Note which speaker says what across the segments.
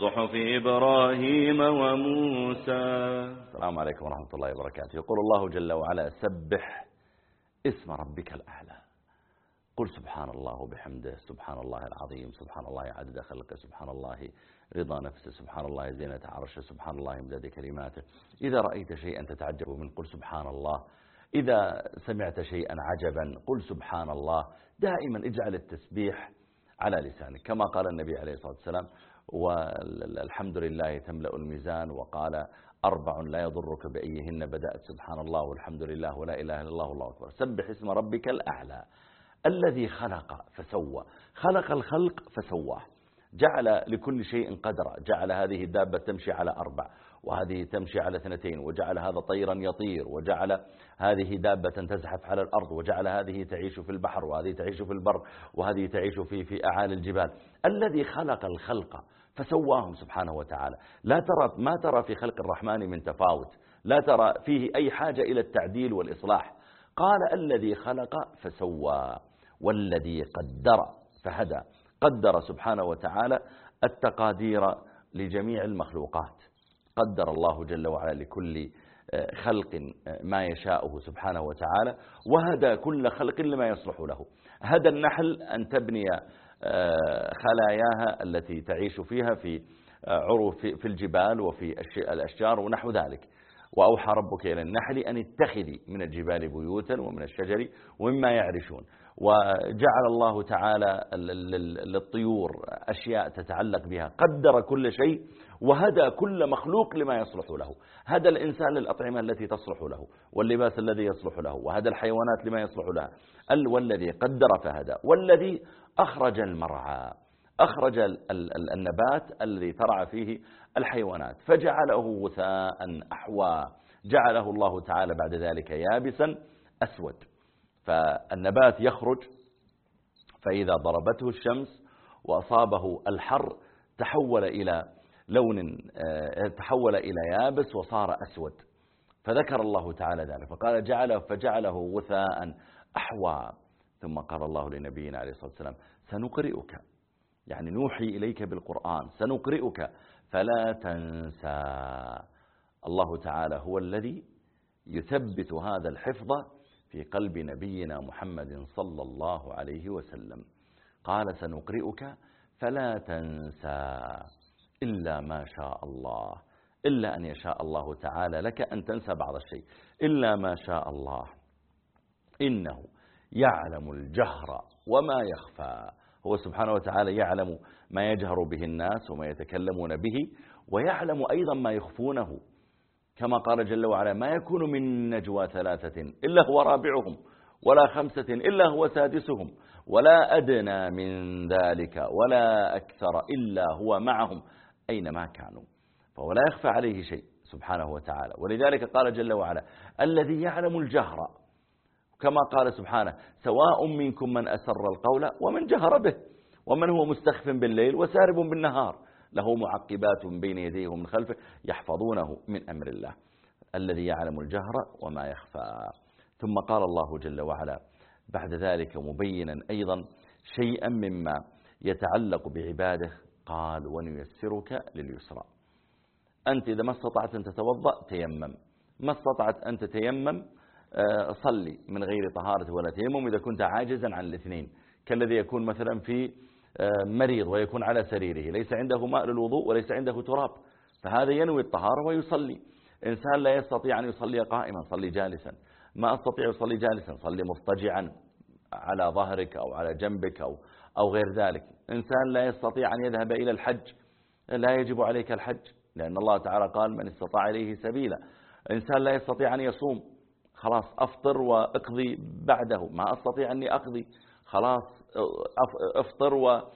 Speaker 1: صحف إبراهيم وموسى
Speaker 2: السلام عليكم ورحمة الله وبركاته يقول الله جل وعلا سبح اسم ربك الأعلى قل سبحان الله وبحمده سبحان الله العظيم سبحان الله عدد خلقه سبحان الله رضا نفسه سبحان الله زينة عرشه سبحان الله امداد كلماته إذا رأيت شيئا تتعجب من قل سبحان الله إذا سمعت شيئا عجبا قل سبحان الله دائما اجعل التسبيح على لسانك كما قال النبي عليه الصلاة والسلام والحمد لله تملأ الميزان وقال أربع لا يضرك بأيهن بدأت سبحان الله والحمد لله ولا إله إلا الله والله أكبر سبح اسم ربك الأعلى الذي خلق فسوى خلق الخلق فسواه جعل لكل شيء قدرا جعل هذه الدابة تمشي على أربع وهذه تمشي على اثنتين وجعل هذا طيرا يطير وجعل هذه دابة تزحف على الأرض وجعل هذه تعيش في البحر وهذه تعيش في البر وهذه تعيش في في أعالي الجبال الذي خلق الخلق فسواهم سبحانه وتعالى لا ترى ما ترى في خلق الرحمن من تفاوت لا ترى فيه أي حاجة إلى التعديل والإصلاح قال الذي خلق فسوى والذي قدر فهدى قدر سبحانه وتعالى التقادير لجميع المخلوقات قدر الله جل وعلا لكل آه، خلق آه، ما يشاءه سبحانه وتعالى وهدى كل خلق لما يصلح له هدى النحل أن تبني آه، خلاياها التي تعيش فيها في عروف في الجبال وفي الأشجار ونحو ذلك وأوحى ربك إلى النحل أن اتخذي من الجبال بيوتا ومن الشجر ومما يعرشون وجعل الله تعالى للطيور أشياء تتعلق بها قدر كل شيء وهدى كل مخلوق لما يصلح له هدى الإنسان للأطعمة التي تصلح له واللباس الذي يصلح له وهدى الحيوانات لما يصلح لها والذي قدر فهدى والذي أخرج المرعى أخرج النبات الذي ترعى فيه الحيوانات فجعله غثاء أحوى جعله الله تعالى بعد ذلك يابسا أسود فالنبات يخرج فإذا ضربته الشمس وأصابه الحر تحول إلى لون آه، تحول إلى يابس وصار أسود فذكر الله تعالى ذلك فقال جعله فجعله غثاء أحوى ثم قال الله لنبينا عليه الصلاة والسلام سنقرئك يعني نوحي إليك بالقرآن سنقرئك فلا تنسى الله تعالى هو الذي يثبت هذا الحفظ في قلب نبينا محمد صلى الله عليه وسلم قال سنقرئك فلا تنسى إلا ما شاء الله إلا أن يشاء الله تعالى لك أن تنسى بعض الشيء إلا ما شاء الله إنه يعلم الجهر وما يخفى هو سبحانه وتعالى يعلم ما يجهر به الناس وما يتكلمون به ويعلم أيضا ما يخفونه كما قال جل وعلا ما يكون من نجوى ثلاثة إلا هو رابعهم ولا خمسة إلا هو سادسهم ولا أدنى من ذلك ولا أكثر إلا هو معهم أينما كانوا فهو لا يخفى عليه شيء سبحانه وتعالى ولذلك قال جل وعلا الذي يعلم الجهر كما قال سبحانه سواء منكم من أسر القول ومن جهر به ومن هو مستخف بالليل وسارب بالنهار له معقبات بين يديه ومن خلفه يحفظونه من أمر الله الذي يعلم الجهر وما يخفى ثم قال الله جل وعلا بعد ذلك مبينا أيضا شيئا مما يتعلق بعباده قال ونيسرك لليسرى أنت إذا ما استطعت أن تتوضأ تيمم ما استطعت أن تتيمم آه، صلي من غير طهارة ولا تيمم إذا كنت عاجزا عن الاثنين كالذي يكون مثلا في آه، مريض ويكون على سريره ليس عنده ماء للوضوء وليس عنده تراب فهذا ينوي الطهارة ويصلي إنسان لا يستطيع أن يصلي قائما صلي جالسا ما أستطيع يصلي جالسا صلي مضطجعا على ظهرك أو على جنبك أو, أو غير ذلك إنسان لا يستطيع أن يذهب إلى الحج لا يجب عليك الحج لأن الله تعالى قال من استطاع إليه سبيلا إنسان لا يستطيع أن يصوم خلاص أفطر وأقضي بعده ما أستطيع أني أقضي خلاص أفطر وأطعم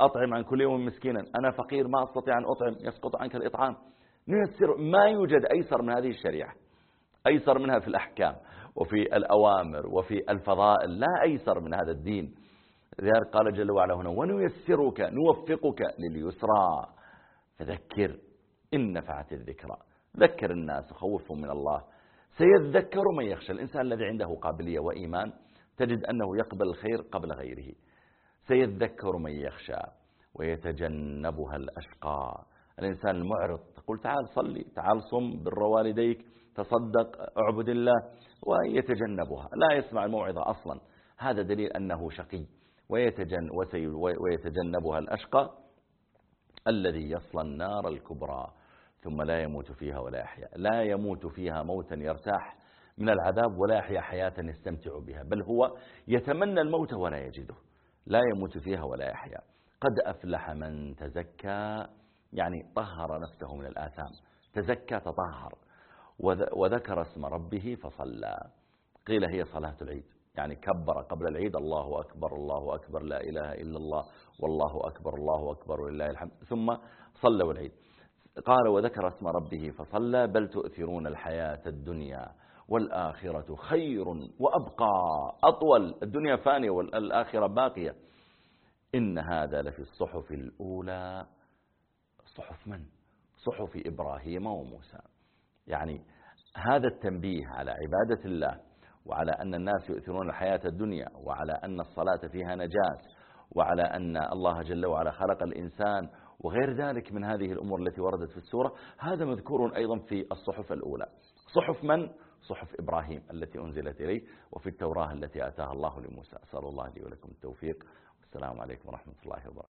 Speaker 2: آه، عن كل يوم مسكينا أنا فقير ما أستطيع أن أطعم يسقط عنك الإطعام نيسر ما يوجد أيسر من هذه الشريعة أيسر منها في الأحكام وفي الأوامر وفي الفضائل لا أيسر من هذا الدين لذلك قال جل وعلا هنا ونيسرك نوفقك لليسرى فذكر إن نفعت الذكرى ذكر الناس وخوفهم من الله سيذكر من يخشى الإنسان الذي عنده قابلية وإيمان تجد أنه يقبل الخير قبل غيره سيذكر من يخشى ويتجنبها الأشقى الإنسان المعرض تقول تعال صلي تعال صم بر والديك تصدق اعبد الله ويتجنبها لا يسمع الموعظة أصلا هذا دليل أنه شقي ويتجن ويتجنبها الأشقى الذي يصلى النار الكبرى ثم لا يموت فيها ولا يحيا لا يموت فيها موتا يرتاح من العذاب ولا يحيا حياة يستمتع بها بل هو يتمنى الموت ولا يجده لا يموت فيها ولا يحيا قد أفلح من تزكى يعني طهر نفسه من الآثام تزكى تطهر وذكر اسم ربه فصلى قيل هي صلاة العيد يعني كبر قبل العيد الله أكبر الله أكبر لا إله إلا الله والله أكبر الله أكبر ولله الحمد ثم صلوا العيد قال وذكر اسم ربه فصلى بل تؤثرون الحياة الدنيا والآخرة خير وأبقى أطول الدنيا فانية والآخرة باقية إن هذا لفي الصحف الأولى صحف من؟ صحف إبراهيم وموسى يعني هذا التنبيه على عبادة الله وعلى أن الناس يؤثرون الحياة الدنيا وعلى أن الصلاة فيها نجاة وعلى أن الله جل وعلا خلق الإنسان وغير ذلك من هذه الأمور التي وردت في السورة هذا مذكور أيضا في الصحف الأولى صحف من؟ صحف إبراهيم التي أنزلت إليه وفي التوراة التي آتاها الله لموسى أسأل الله لي ولكم التوفيق والسلام عليكم ورحمة الله وبركاته